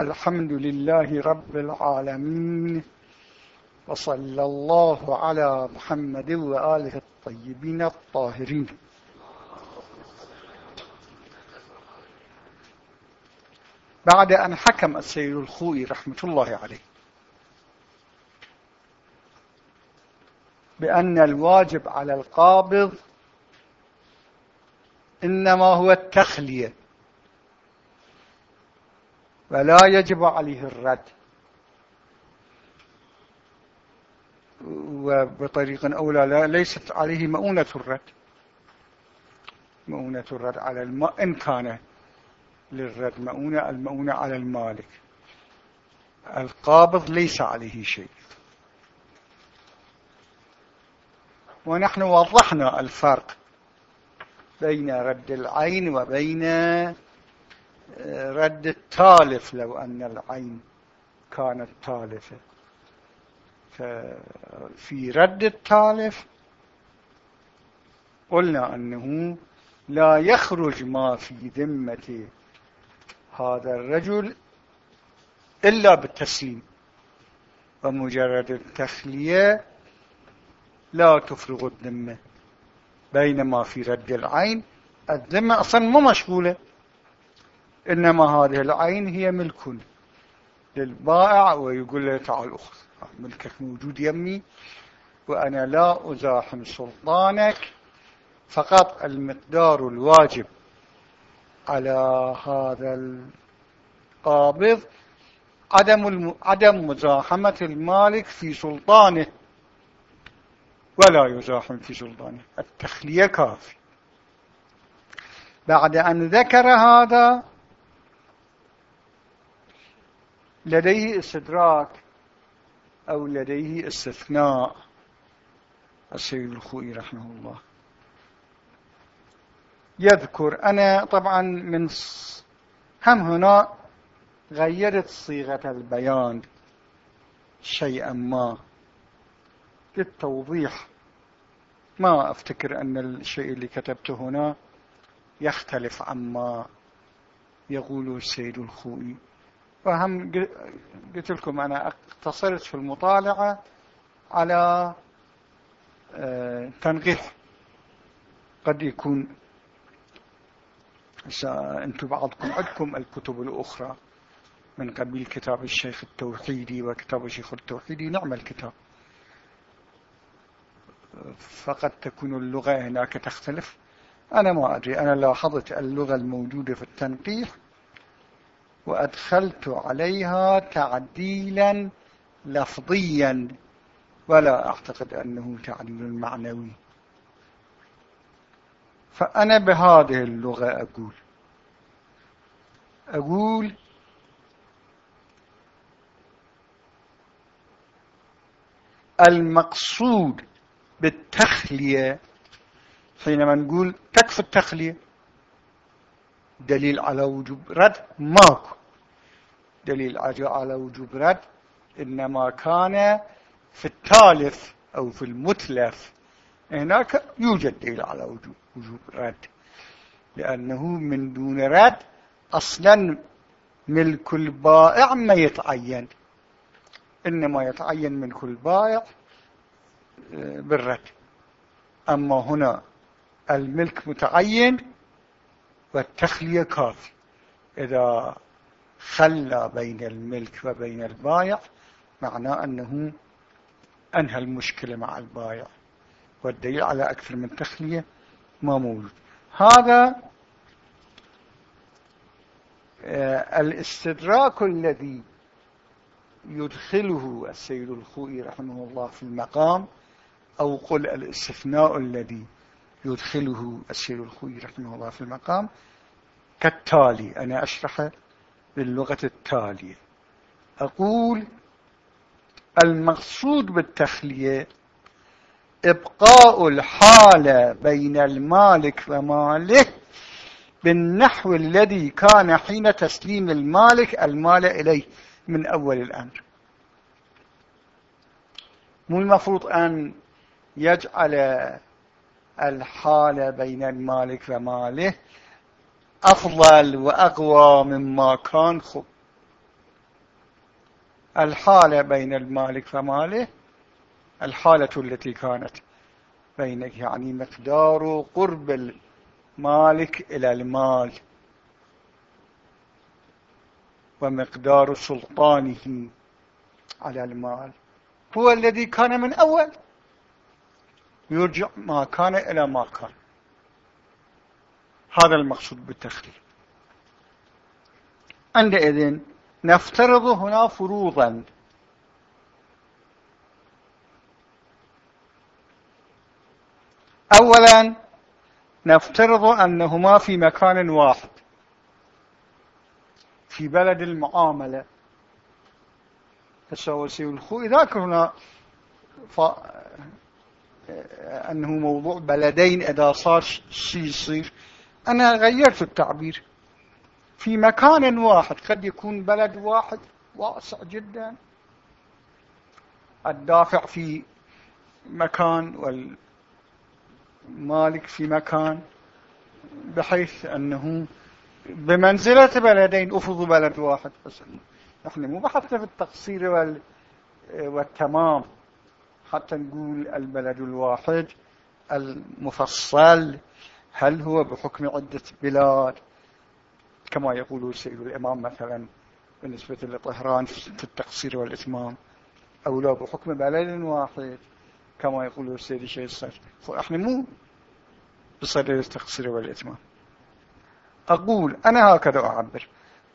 الحمد لله رب العالمين وصلى الله على محمد وآله الطيبين الطاهرين. بعد أن حكم السيد الخوئي رحمة الله عليه بأن الواجب على القابض إنما هو التخلية. ولا يجب عليه الرد. وبطريق أولى لا ليست عليه مؤونة الرد. مؤونة الرد على الم... إن كان للرد مؤونة المؤونة على المالك. القابض ليس عليه شيء. ونحن وضحنا الفرق بين رد العين وبين رد التالف لو أن العين كانت تالفة. ففي رد التالف قلنا أنه لا يخرج ما في ذمة هذا الرجل إلا بالتسليم. ومجرد التخلية لا تفرغ الذمة بينما في رد العين الذمة أصلا مو مشغولة. إنما هذه العين هي ملك للبائع ويقول له تعال أخذ. ملكك موجود يمي وأنا لا أزاحم سلطانك. فقط المقدار الواجب على هذا القابض عدم عدم مزاحمة المالك في سلطانه. ولا يزاحم في سلطانه. التخلية كافي. بعد أن ذكر هذا لديه استدراك أو لديه استثناء. السيد الخوئي رحمه الله. يذكر أنا طبعا من هم هنا غيرت صيغة البيان شيئا ما للتوضيح. ما أفتكر أن الشيء اللي كتبته هنا يختلف عما يقول السيد الخوئي. وهم قلت لكم أنا اقتصرت في المطالعة على آه، تنقيح. قد يكون أنتم بعضكم عندكم الكتب الأخرى من قبيل كتاب الشيخ التوحيدي وكتاب الشيخ التوحيدي نعم الكتاب فقد تكون اللغة هناك تختلف. أنا ما أدري. أنا لاحظت اللغة الموجودة في التنقيح وأدخلت عليها تعديلا لفظيا ولا أعتقد أنه تعديل معنوي. فأنا بهذه اللغة أقول. أقول المقصود بالتخلية حينما نقول تكفي التخلية. دليل على وجوب رد ماكو. دليل على وجوب رد إنما كان في التالف أو في المتلف هناك يوجد دليل على وجوب, وجوب رد. لأنه من دون رد أصلا ملك البائع ما يتعين. إنما يتعين ملك البائع آه، بالرد. أما هنا الملك متعين والتخلية كافي إذا خلى بين الملك وبين البايع معناه أنه أنهى المشكلة مع البايع والدليل على أكثر من تخلية ما موجود هذا آه، الاستدراك الذي يدخله السيد الخوئي رحمه الله في المقام أو قل الاستثناء الذي يدخله السيد الخوي رحمه الله في المقام كالتالي. أنا أشرح باللغة التالية. أقول المقصود بالتخلية إبقاء الحالة بين المالك وماله بالنحو الذي كان حين تسليم المالك المال إليه من أول الأمر. مو المفروض أن يجعل الحالة بين المالك وماله أفضل وأقوى مما كان. خب. الحالة بين المالك فماله الحالة التي كانت بينك يعني مقدار قرب المالك إلى المال ومقدار سلطانه على المال. هو الذي كان من أول. يرجع ما كان إلى ما كان. هذا المقصود بالتخليل. عندئذ نفترض هنا فروضا. أولا نفترض أنهما في مكان واحد. في بلد المعاملة. السواسي والخو إذا كنا. أنه موضوع بلدين إذا صار شيء يصير. أنا غيرت التعبير. في مكان واحد قد يكون بلد واحد واسع جدا الدافع في مكان والمالك في مكان بحيث أنه بمنزلة بلدين أفضوا بلد واحد. نحن مو بحثنا في التقصير وال... والتمام. حتى نقول البلد الواحد المفصل هل هو بحكم عدة بلاد؟ كما يقول السيد الإمام مثلا بالنسبة لطهران في التقصير والإتمام أو لا بحكم بلد واحد كما يقول السيد الشيخ الصدر فإحنا مو بصدد التقصير والإتمام. أقول أنا هكذا أعبر.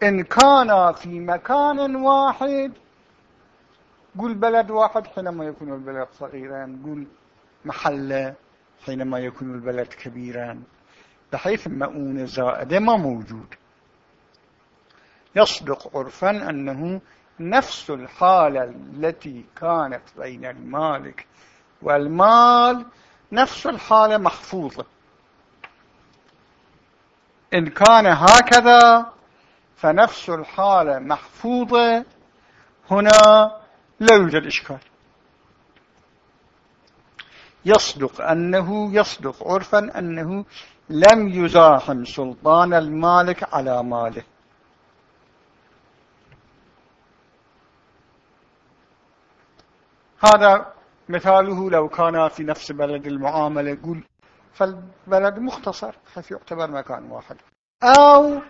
إن كان في مكان واحد قل بلد واحد حينما يكون البلد صغيرا قل محلة حينما يكون البلد كبيرا بحيث مؤونة زائدة ما موجود. يصدق عرفا أنه نفس الحالة التي كانت بين المالك والمال نفس الحالة محفوظة. إن كان هكذا فنفس الحالة محفوظة هنا لا يوجد إشكال. يصدق أنه يصدق عرفا أنه لم يزاحم سلطان المالك على ماله. هذا مثاله لو كان في نفس بلد المعاملة يقول فالبلد مختصر حيث يعتبر مكان واحد. أو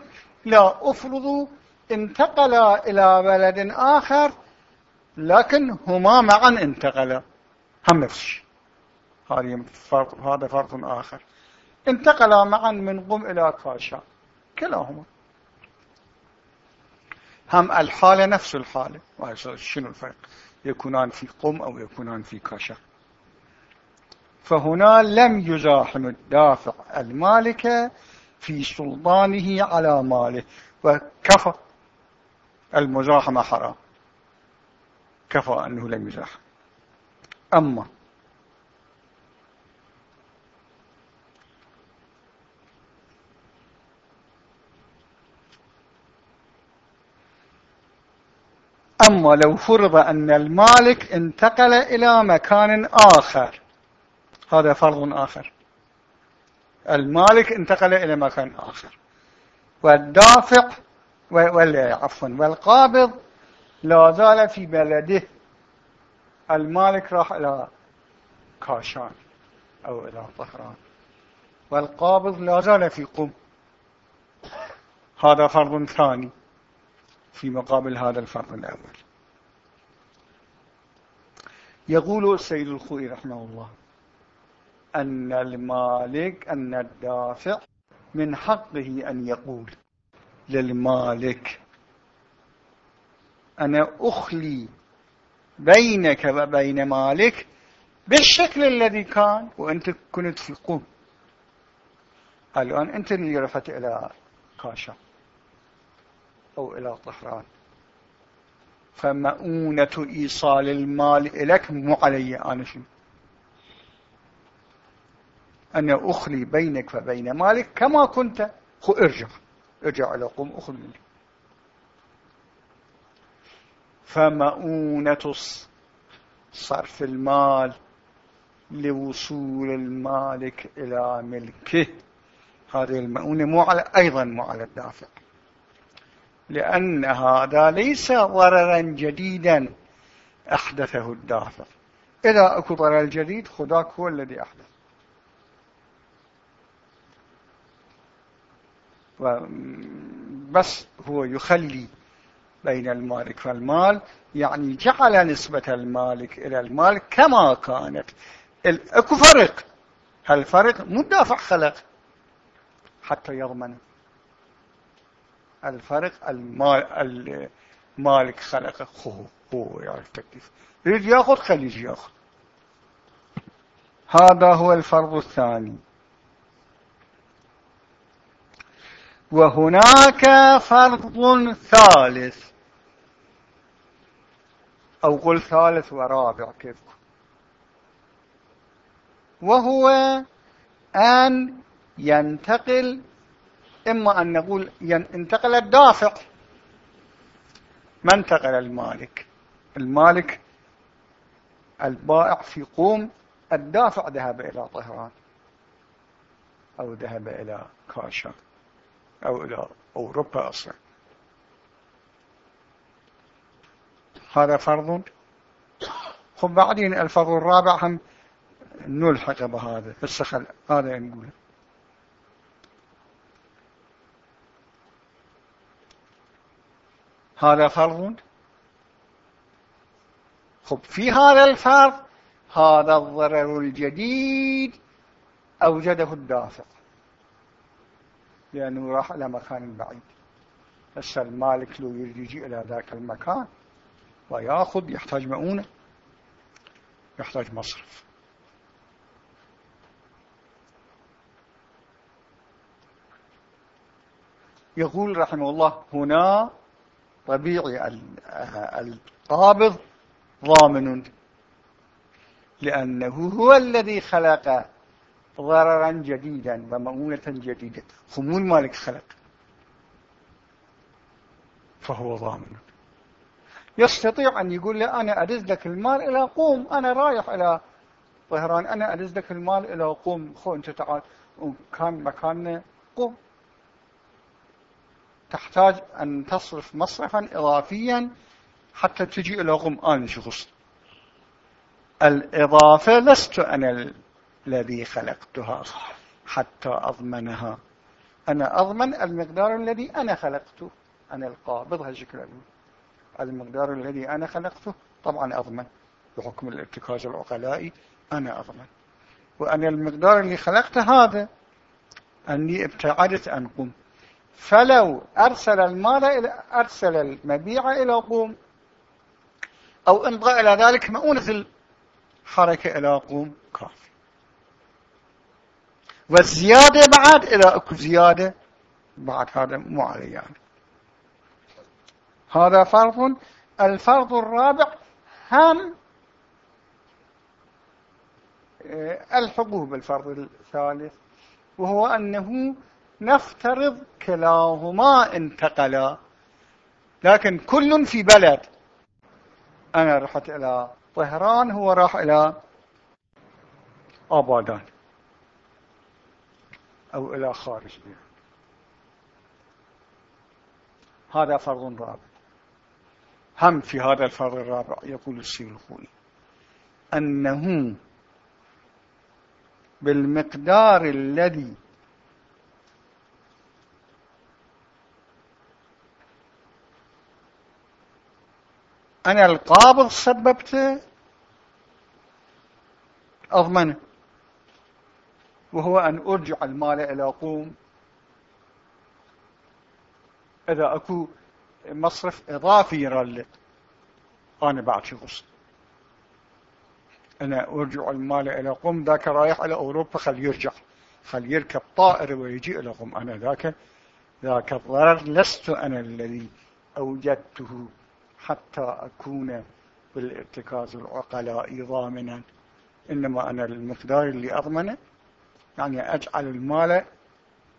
لا أفرض انتقل إلى بلد آخر لكن هما معا انتقلا. هم نفس الشيء هذا فرق آخر. انتقلا معا من قم إلى كاشا كلاهما. هم الحالة نفس الحالة. شنو الفرق؟ يكونان في قم أو يكونان في كاشا. فهنا لم يزاحم الدافع المالك في سلطانه على ماله. وكفى. المزاحمة حرام. كفى أنه لم يزاحم أما أما لو فرض أن المالك انتقل إلى مكان آخر هذا فرض آخر. المالك انتقل إلى مكان آخر. والدافع عفوا والقابض لا زال في بلده المالك راح إلى كاشان أو إلى طهران. والقابض لا زال في قم. هذا فرض ثاني في مقابل هذا الفرض الأول. يقول السيد الخوي رحمه الله أن المالك أن الدافع من حقه أن يقول للمالك أنا أخلي بينك وبين مالك بالشكل الذي كان وأنت كنت في قوم الآن أنت اللي رفت إلى كاشا أو إلى طهران. فمؤونة إيصال المال إليك مو علي أنا شو أنا أخلي بينك وبين مالك كما كنت ارجع. ارجع إلى قوم أخلي منك فمؤونة صرف المال لوصول المالك إلى ملكه. هذه المؤونة مو على أيضا مو على الدافع. لأن هذا ليس ضررا جديدا أحدثه الدافع. إذا أكو ضرر جديد خداك هو الذي أحدث. بس هو يخلي بين المالك والمال يعني جعل نسبة المالك إلى المال كما كانت. أكو فرق. هالفرق مو دافع خلق. حتى يضمن. الفرق المال المالك خلقه هو هو يعرف تكليف يريد يأخذ خليه يأخذ. هذا هو الفرض الثاني. وهناك فرض ثالث. أو قل ثالث ورابع كيف؟ وهو أن ينتقل إما أن نقول ينتقل الدافع ما انتقل المالك؟ المالك البائع في قوم الدافع ذهب إلى طهران أو ذهب إلى كاشا أو إلى أوروبا أصلا. هذا فرض. خب بعدين الفرض الرابع هم نلحق بهذا بس هذا نقوله هذا فرض. خب في هذا الفرض هذا الضرر الجديد أوجده الدافع. لأنه راح إلى مكان بعيد. بس المالك لو يريد يجي إلى ذاك المكان ويأخذ يحتاج مؤونة يحتاج مصرف. يقول رحمه الله هنا طبيعي القابض ضامن لأنه هو الذي خلق ضررا جديدا ومؤونة جديدة. خمول مالك خلق. فهو ضامن. يستطيع أن يقول لي أنا أدز لك المال إلى قوم. أنا رايح إلى طهران. أنا أدز لك المال إلى قوم. خو أنت تعال. كان مكاننا قوم. تحتاج أن تصرف مصرفا إضافيا حتى تجي إلى قوم. أنا شخص. الإضافة لست أنا الذي خلقتها حتى أضمنها. أنا أضمن المقدار الذي أنا خلقته. أنا القابض هالشكل المقدار الذي أنا خلقته. طبعا أضمن. بحكم الارتكاز العقلائي أنا أضمن. وأنا المقدار اللي خلقته هذا أني ابتعدت عن قوم فلو أرسل المال إلى أرسل المبيع إلى قوم أو انضى إلى ذلك مؤونة الحركة إلى قوم كافي. والزيادة بعد إذا أكو زيادة بعد هذا مو علي يعني. هذا فرض. الفرض الرابع هم آه، الحقوق بالفرض الثالث وهو أنه نفترض كلاهما انتقلا. لكن كل في بلد. أنا رحت إلى طهران هو راح إلى آبادان. أو إلى خارج. هذا فرض رابع. هم في هذا الفرض الرابع يقول السيد الخوي أنه بالمقدار الذي أنا القابض سببته أضمنه. وهو أن أرجع المال إلى قوم إذا أكو مصرف إضافي يرلق أنا بعد شو غصن. أنا أرجع المال إلى قوم ذاك رايح إلى أوروبا خل يرجع خل يركب طائرة ويجي إلى قوم أنا ذاك ذاك الضرر لست أنا الذي أوجدته حتى أكون بالارتكاز العقلاء ضامنا. إنما أنا المقدار اللي أضمنه يعني أجعل المال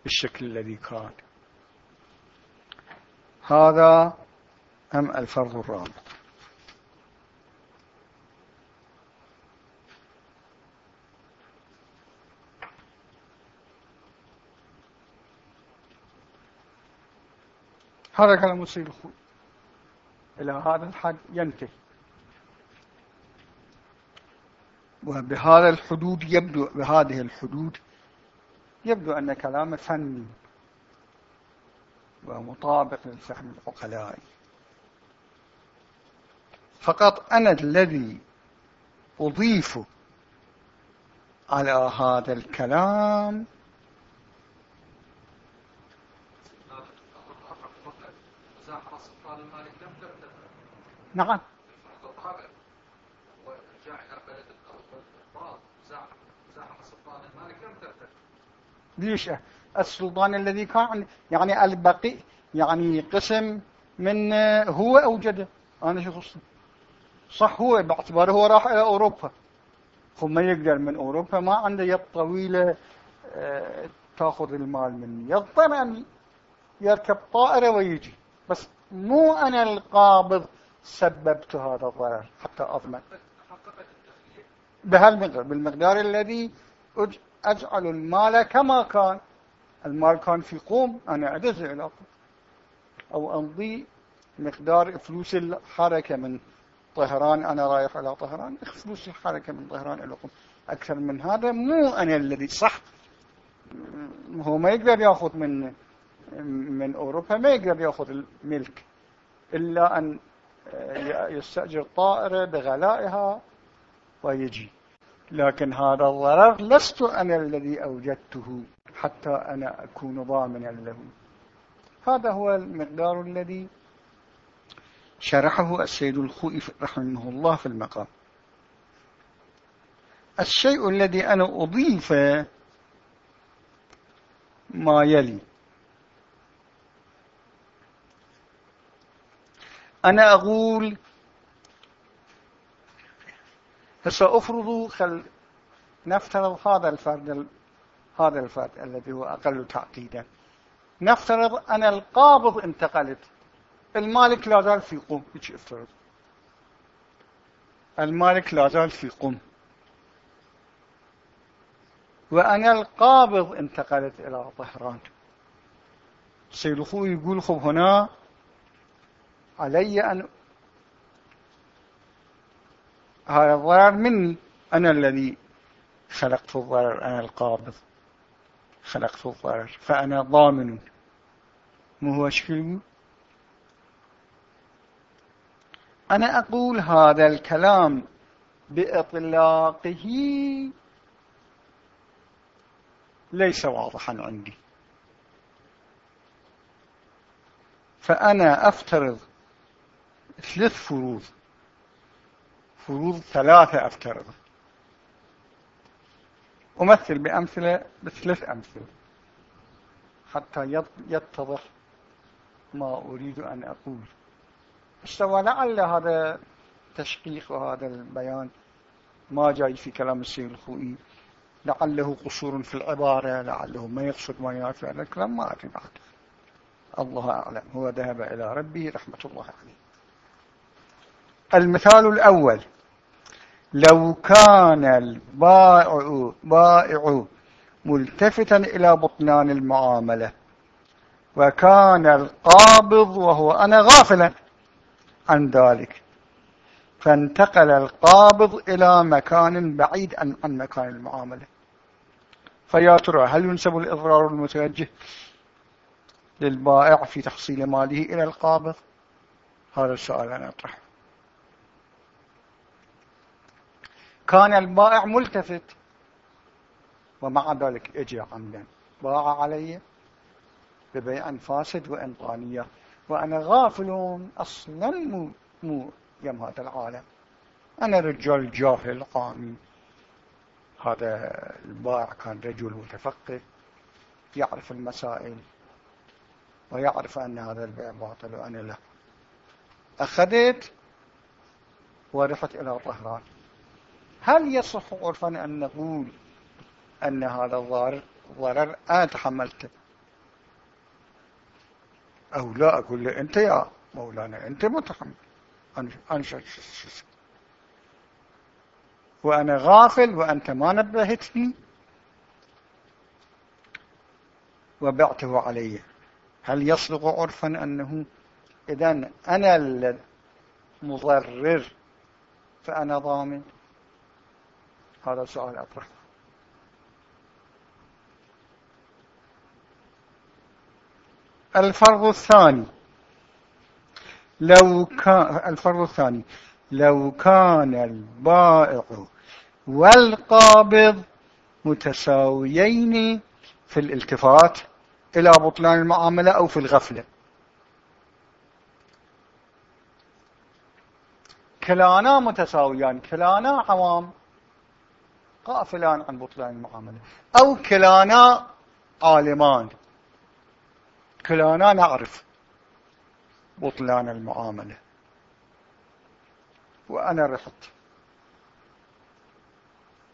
بالشكل الذي كان. هذا هم الفرض الرابع. هذا كلام الخوي. إلى هذا الحد ينتهي. وبهذا الحدود يبدو بهذه الحدود يبدو أن كلام فني ومطابق للفهم العقلاء فقط أنا الذي أضيف على هذا الكلام نعم. ليش؟ السلطان الذي كان يعني البقي يعني قسم من هو أوجده أنا شو خصني صح هو باعتباره هو راح إلى أوروبا. هو ما يقدر من أوروبا ما عنده يد طويلة آه، تأخذ المال مني يضطر أن يركب طائرة ويجي. بس مو أنا القابض سببت هذا الضرر حتى أضمن. بهالمقدار بالمقدار الذي أجعل المال كما كان. المال كان في قوم أنا إلى قوم. أو أمضي مقدار فلوس الحركة من طهران أنا رايح إلى طهران فلوس الحركة من طهران إلى قوم. أكثر من هذا مو أنا الذي صح. هو ما يقدر يأخذ من من أوروبا ما يقدر يأخذ الملك. إلا أن يستأجر طائرة بغلائها ويجي. لكن هذا الضرر لست أنا الذي أوجدته حتى أنا أكون ضامنا له. هذا هو المقدار الذي شرحه السيد الخوئي رحمه الله في المقام. الشيء الذي أنا أضيف ما يلي. أنا أقول فسأفرض خل نفترض هذا الفرد هذا الفرد الذي هو أقل تعقيدا. نفترض أن القابض انتقلت. المالك لا زال في قم. هيك افترض المالك لا زال في قم. وأنا القابض انتقلت إلى طهران. سيد يقول خب هنا علي أن هذا الضرر مني. أنا الذي خلقت الضرر أنا القابض خلقت الضرر فأنا ضامن. مو هو شكل أنا أقول هذا الكلام بإطلاقه. ليس واضحا عندي. فأنا أفترض ثلاث فروض. فروض ثلاثة أفترض أمثل بأمثلة بثلاث أمثلة حتى يتضح ما أريد أن أقول. استوى لعل هذا تشقيق وهذا البيان ما جاي في كلام السيد الخوئي. لعله قصور في العبارة لعله ما يقصد ما يعرف هذا الكلام ما بعد. الله أعلم. هو ذهب إلى ربه رحمة الله عليه. المثال الأول. لو كان البائع بائع ملتفتا إلى بطلان المعاملة وكان القابض وهو أنا غافلا عن ذلك فانتقل القابض إلى مكان بعيد عن مكان المعاملة. فيا ترى هل ينسب الإضرار المتوجه للبائع في تحصيل ماله إلى القابض؟ هذا السؤال أنا أطرحه. كان البائع ملتفت. ومع ذلك أجي عمدا باع علي ببيع فاسد وإنطانية. وأنا غافل أصلا مو, مو يم هذا العالم. أنا رجال جاهل قامي هذا البائع كان رجل متفقه يعرف المسائل ويعرف أن هذا البيع باطل وأنا لا. أخذت ورحت إلى طهران. هل يصح عرفا أن نقول أن هذا الضرر ضرر أنا تحملته؟ أو لا أقول له أنت يا مولانا أنت متحمل. أنا وأنا غافل وأنت ما نبهتني. وبعته علي. هل يصدق عرفا أنه إذا أنا المضرر فأنا ضامن؟ هذا سؤال أطرح. الفرض الثاني. لو كان الفرض الثاني. لو كان البائع والقابض متساويين في الالتفات إلى بطلان المعاملة أو في الغفلة. كلانا متساويان. كلانا عوام. غافلان عن بطلان المعاملة. أو كلانا عالمان. كلانا نعرف بطلان المعاملة. وأنا رحت.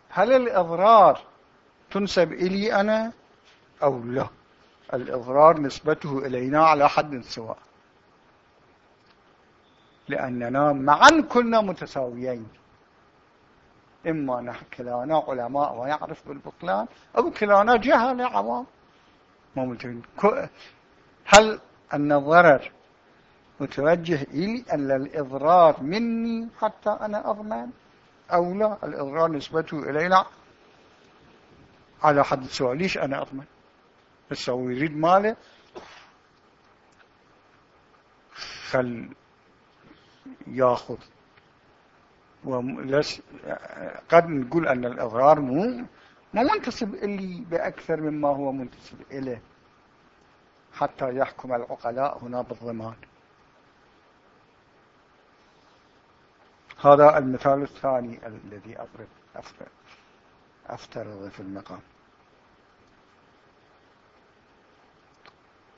هل الإضرار تنسب إلي أنا أو لا؟ الإضرار نسبته إلينا على حد سواء. لأننا معا كنا متساويين. إما كلانا علماء ويعرف بالبطلان أو كلانا جهل عوام ما هل أن الضرر متوجه إلي أن الإضرار مني حتى أنا أضمن؟ أو لا الإضرار نسبته إلينا على حد سواء ليش أنا أضمن؟ بس هو يريد ماله خل ياخذ ولس قد نقول أن الإضرار مو ما منتسب إلي بأكثر مما هو منتسب إليه. حتى يحكم العقلاء هنا بالضمان. هذا المثال الثاني الذي أفرض أفترض في المقام.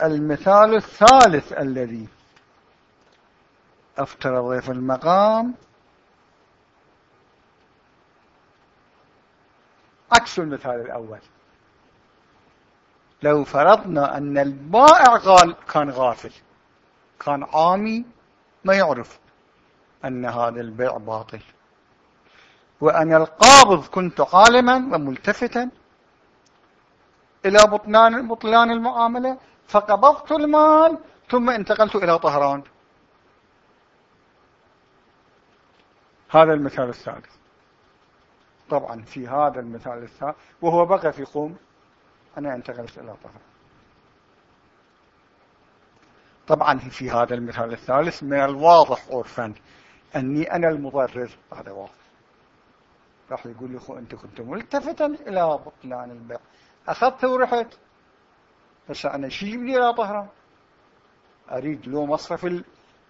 المثال الثالث الذي أفترض في المقام عكس المثال الأول. لو فرضنا أن البائع كان غافل كان عامي ما يعرف أن هذا البيع باطل. وأنا القابض كنت عالما وملتفتا إلى بطلان, بطلان المعاملة فقبضت المال ثم انتقلت إلى طهران. هذا المثال الثالث. طبعا في هذا المثال الثالث وهو بقى في قوم. أنا انتقلت إلى طهران طبعا في هذا المثال الثالث من الواضح عرفا أني أنا المضرر هذا واضح. راح يقول لي خو أنت كنت ملتفتا إلى بطلان البيع. أخذت ورحت. بس أنا شو يجيب لي إلى طهران؟ أريد لو مصرف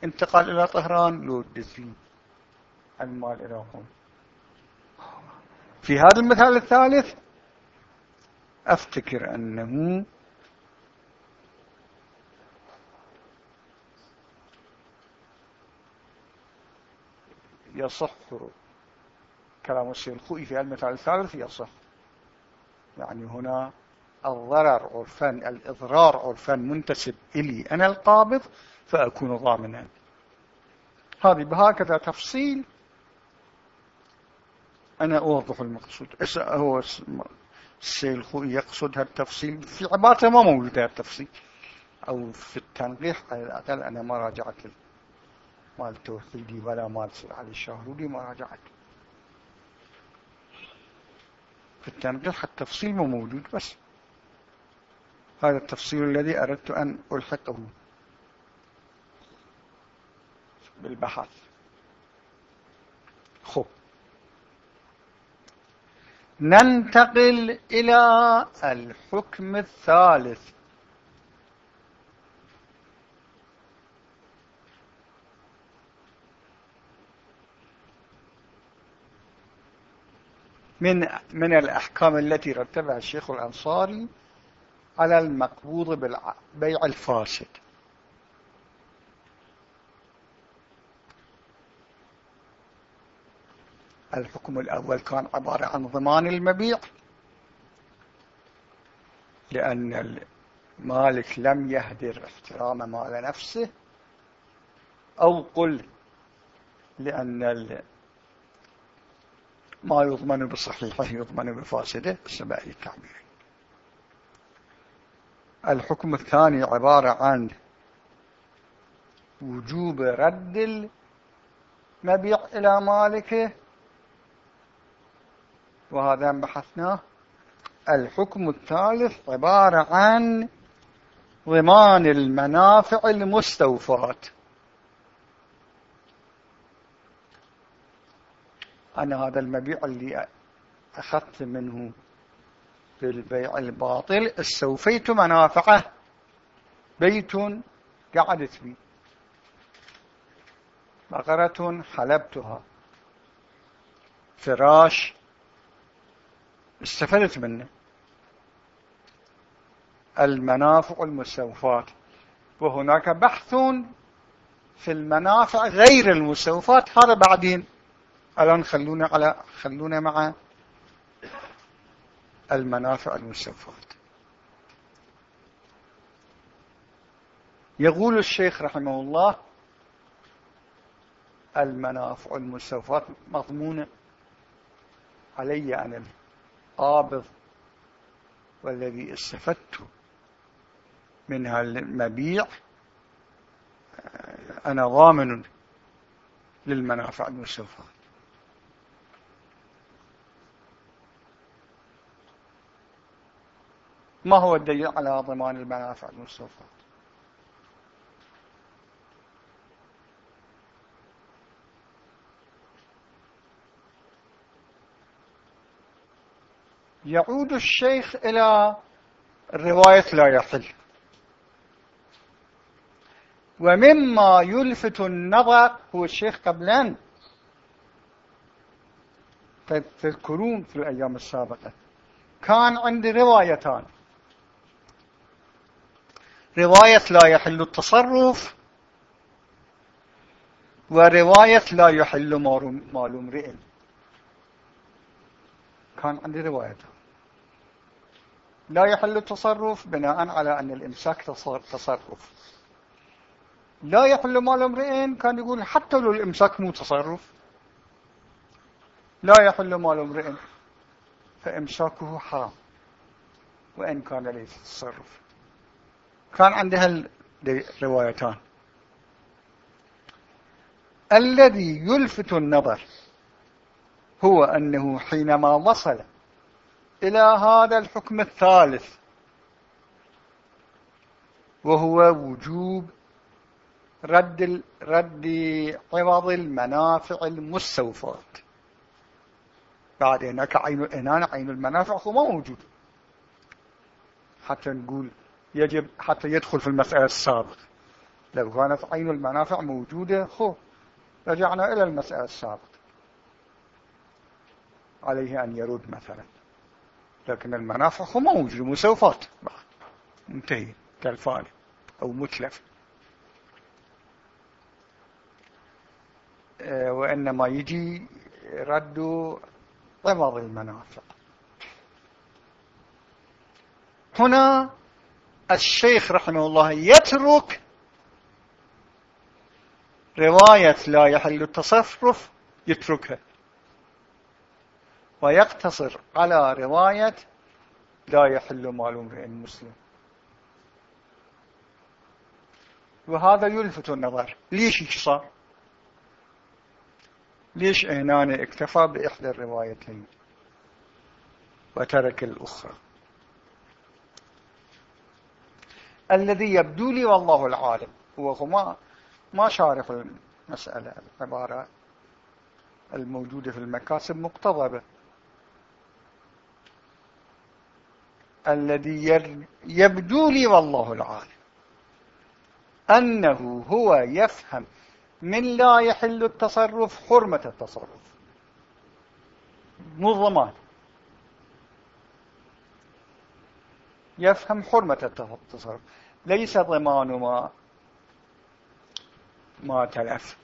الانتقال إلى طهران. لو دزلي المال إلى هون في هذا المثال الثالث أفتكر أنه يصح كلام الشيخ الخوئي في المثال الثالث يصح. يعني هنا الضرر عرفا الإضرار عرفا منتسب إلي أنا القابض فأكون ضامنا. هذه بهكذا تفصيل أنا أوضح المقصود. هو السيد الخوئي يقصد هالتفصيل في عبارته ما موجود هالتفصيل أو في التنقيح على الأقل أنا ما راجعت مال التوحيدي ولا مال علي الشهرودي ما راجعت. في التنقيح التفصيل ما موجود بس. هذا التفصيل الذي أردت أن ألحقه. بالبحث. خب. ننتقل إلى الحكم الثالث. من من الأحكام التي رتبها الشيخ الأنصاري على المقبوض بالبيع الفاسد. الحكم الأول كان عبارة عن ضمان المبيع لأن المالك لم يهدر احترام مال نفسه أو قل لأن ما يضمن بصحيحه يضمن بفاسده بسبب التعبير الحكم الثاني عبارة عن وجوب رد المبيع إلى مالكه وهذا بحثناه. الحكم الثالث عبارة عن ضمان المنافع المستوفات. أنا هذا المبيع اللي أخذت منه بالبيع الباطل استوفيت منافعه. بيت قعدت بي بقرة حلبتها. فراش استفدت منه. المنافع المستوفات وهناك بحث في المنافع غير المستوفات هذا بعدين. الآن خلونا على خلونا مع المنافع المستوفات يقول الشيخ رحمه الله المنافع المستوفات مضمونة علي أنا القابض والذي استفدت من المبيع أنا ضامن للمنافع المستوفات ما هو الدليل على ضمان المنافع المستوفات يعود الشيخ إلى الرواية لا يحل ومما يلفت النظر هو الشيخ قبلا تذكرون في الأيام السابقة كان عندي روايتان. رواية لا يحل التصرف ورواية لا يحل مال امرئ. كان عندي روايتان. لا يحل التصرف بناء على أن الإمساك تصرف. لا يحل مال امرئ كان يقول حتى لو الإمساك مو تصرف. لا يحل مال امرئ فإمساكه حرام وإن كان ليس تصرف. كان عندها الروايتان الذي يلفت النظر هو أنه حينما وصل إلى هذا الحكم الثالث وهو وجوب رد رد عوض المنافع المستوفات. بعد هناك عين هنا عين المنافع هو ما موجود. حتى نقول يجب حتى يدخل في المسألة السابقة. لو كانت عين المنافع موجودة خو رجعنا إلى المسألة السابقة. عليه أن يرد مثلا. لكن المنافع هو موجود مسوفات. منتهي كالفعل. أو متلف. آه، وإنما يجي رد عوض المنافع هنا الشيخ رحمه الله يترك رواية لا يحل التصرف يتركها. ويقتصر على رواية لا يحل مال امرئ مسلم. وهذا يلفت النظر. ليش صار؟ ليش هنا اكتفى بإحدى الروايتين وترك الأخرى؟ الذي يبدو لي والله العالم هو ما ما شارح المسألة العبارة الموجودة في المكاسب مقتضبة. الذي يبدو لي والله العالم. أنه هو يفهم من لا يحل التصرف حرمة التصرف. مو ضمان. يفهم حرمة التصرف. ليس ضمان ما ما تلف.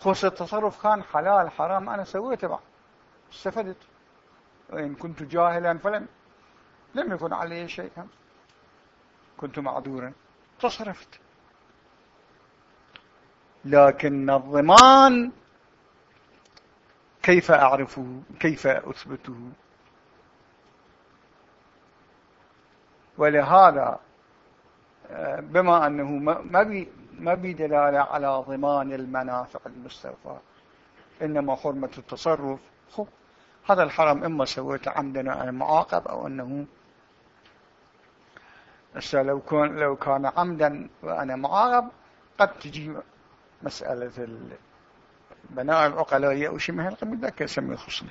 خص التصرف كان حلال حرام أنا سويته بعد. استفدت. وإن كنت جاهلا فلم لم يكن علي شيء كنت معذورا. تصرفت. لكن الضمان كيف أعرفه؟ كيف أثبته؟ ولهذا بما أنه ما بدلالة على ضمان المنافع المستوفى إنما حرمة التصرف. خب. هذا الحرام إما سويت عمدا أنا معاقب أو أنه لو كان لو كان عمدا وأنا معاقب قد تجي مسألة البناء العقلائية أو شيء من هالقبيل ذاك يسمي الخصم.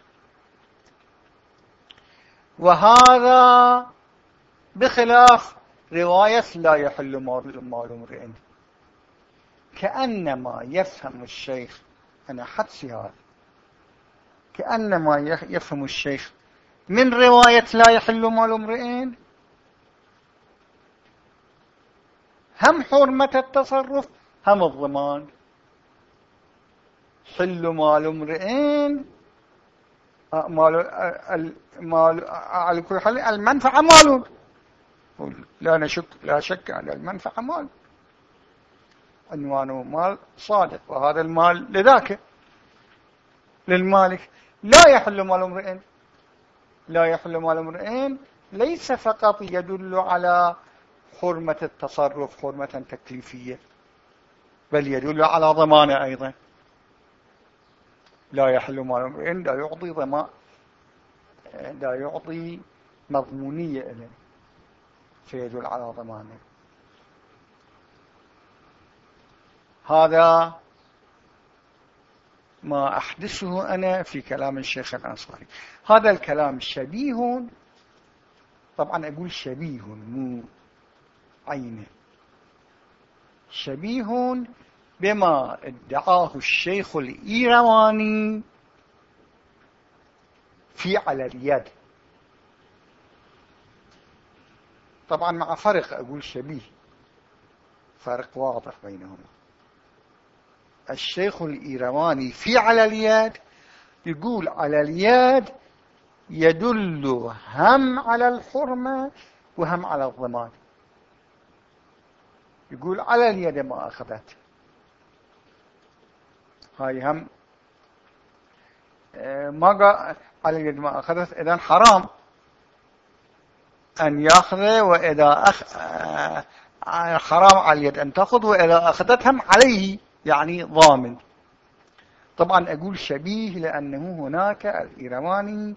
وهذا بخلاف رواية لا يحل مال امرئ. كأنما يفهم الشيخ أنا حدسي هذا كأنما يفهم الشيخ. من رواية لا يحل مال امرئ هم حرمة التصرف هم الضمان. حل مال امرئ مال المال على كل حال المنفعة مال. لا نشك لا شك أن المنفعة مال. عنوانه مال صادق وهذا المال لذاك للمالك. لا يحل مال امرئ لا يحل مال امرئ ليس فقط يدل على حرمة التصرف حرمة تكليفية بل يدل على ضمانه أيضا. لا يحل مال امرئ لا يعطي ضمان لا يعطي مضمونية إليه فيدل على ضمانه. هذا ما أحدثه أنا في كلام الشيخ الأنصاري. هذا الكلام شبيه طبعا أقول شبيه مو عينه. شبيه بما ادعاه الشيخ الإيرواني في على اليد. طبعا مع فرق أقول شبيه. فرق واضح بينهما. الشيخ الإيرواني في على اليد يقول على اليد يدل هم على الحرمة وهم على الضمان. يقول على اليد ما أخذت. هاي هم. آه، ما على اليد ما أخذت إذن حرام. أن يأخذ وإذا أخ... آه، حرام على اليد أن تأخذ وإذا أخذتهم عليه. يعني ضامن. طبعا أقول شبيه لأنه هناك الإيرواني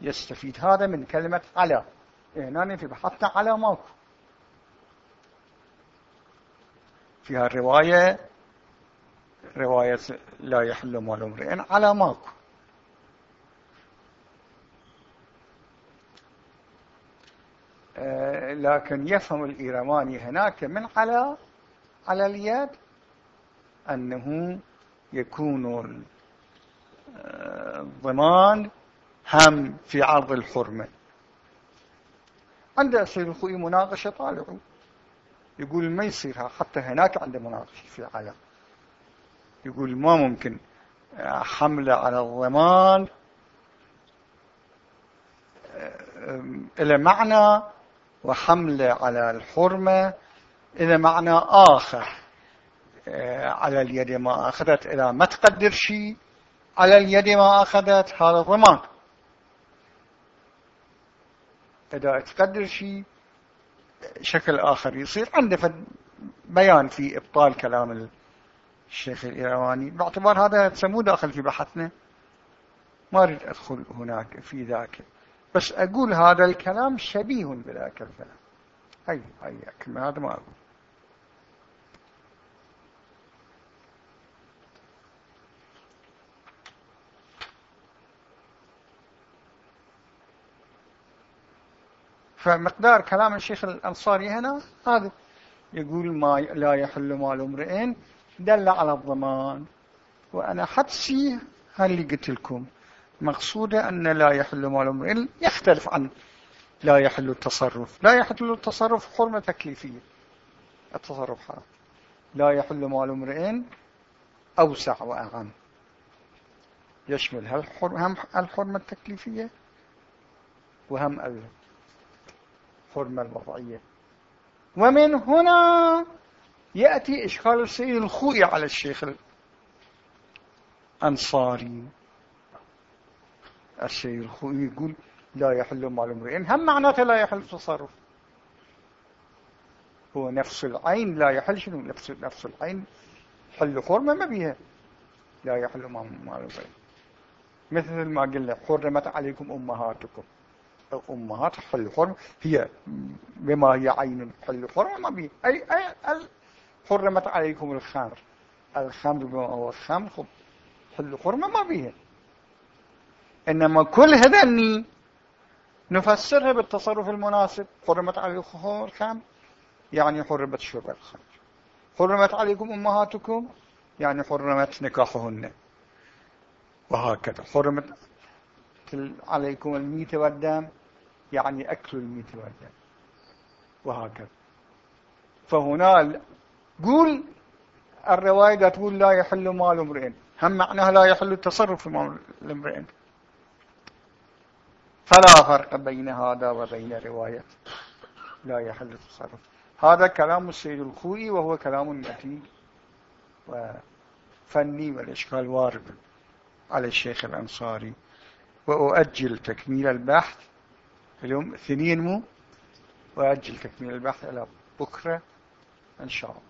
يستفيد هذا من كلمة على. هنا في بحثنا على ماكو فيها الرواية رواية لا يحل مال امرئ على ماكو آه، لكن يفهم الإيرماني هناك من على على اليد أنه يكون الضمان هم في عرض الحرمة. عنده سيد الخوي مناقشة طالعوا يقول ما يصير حتى هناك عنده مناقشة في العالم. يقول ما ممكن حملة على الضمان إلى معنى وحملة على الحرمة إلى معنى آخر. على اليد ما أخذت إذا ما تقدر شيء على اليد ما أخذت هذا ضمان إذا تقدر شيء شكل آخر يصير عنده بيان في إبطال كلام الشيخ الإيرواني باعتبار هذا تسموه داخل في بحثنا. ما أريد أدخل هناك في ذاك. بس أقول هذا الكلام شبيه بذاك الكلام هاي هاي هذا ما أقول. فمقدار كلام الشيخ الأنصاري هنا هذا. يقول ما لا يحل مال امرئ دل على الضمان. وأنا حدسي اللي قلت لكم مقصودة أن لا يحل مال امرئ يختلف عن لا يحل التصرف. لا يحل التصرف حرمة تكليفية التصرف حرام. لا يحل مال امرئ أوسع وأعم. يشمل هم الحرمة التكليفية وهم الحرمة الوضعية ومن هنا يأتي إشكال السيد الخوئي على الشيخ الأنصاري. السيد الخوئي يقول لا يحل مال امرئ. هم معناته لا يحل التصرف. هو نفس العين لا يحل. شنو نفس نفس العين؟ حل حرمة ما بيها. لا يحل ما مال مثل ما قلنا حرمت عليكم أمهاتكم. الأمهات حل حرمة هي بما هي عين حل ما بيها أي, أي حرمت عليكم الخمر. الخمر بما هو الخمر حل حرمة ما بيها. إنما كل هذني نفسرها بالتصرف المناسب. حرمت عليكم الخمر يعني حرمت شرب الخمر. حرمت عليكم أمهاتكم يعني حرمت نكاحهن. وهكذا. حرمت عليكم الميت والدم يعني أكل والدم وهكذا. فهنا قول الرواية تقول لا يحل مال امرئ. هم معناها لا يحل التصرف في مال امرئ فلا فرق بين هذا وبين رواية لا يحل التصرف. هذا كلام السيد الخوئي وهو كلام متين وفني والإشكال وارد على الشيخ الأنصاري. وأؤجل تكميل البحث اليوم اثنين مو وأجل تكميل البحث إلى بكرة إن شاء الله.